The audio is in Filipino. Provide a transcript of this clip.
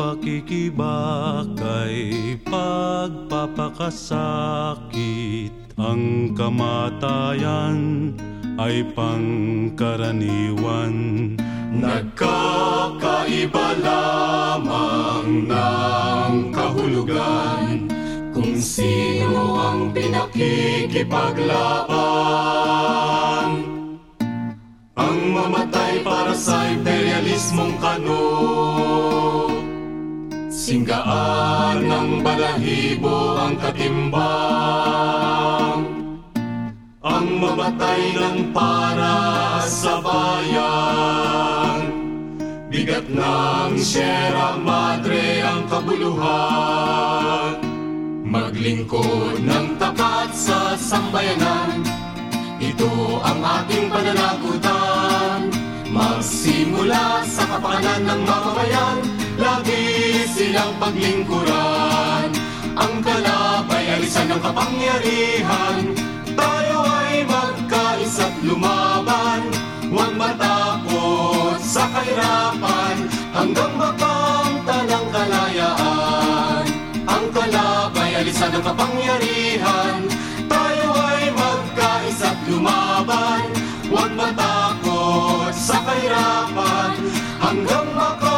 pakikibakay pagpapakasakit. Ang kamatayan ay pangkaraniwan. Nagkakaiba lamang ng kahulugan. Kung sino ang pinakikipaglaban. Ang mamatay para sa imperialismong kano Singgaan ng balahibo ang katimbang. Ang mamatay ng para sa bayan. Bigat ng Sierra Madre ang kabuluhan. Maglingkod ng tapat sa sambayanan. Ito ang ating pananagutan. Magsimula sa kapakanan ng mamamayan Lagi silang paglingkuran. Ang kalabay alisan ng kapangyarihan. Tayo ay magkaisa't lumaban. Huwag matakot sa kahirapan. Hanggang makamta ng kalayaan. Ang kalabay alisan ng kapangyarihan. Tayo ay magkaisa't lumaban. Huwag matakot sa kahirapan. Hanggang makamta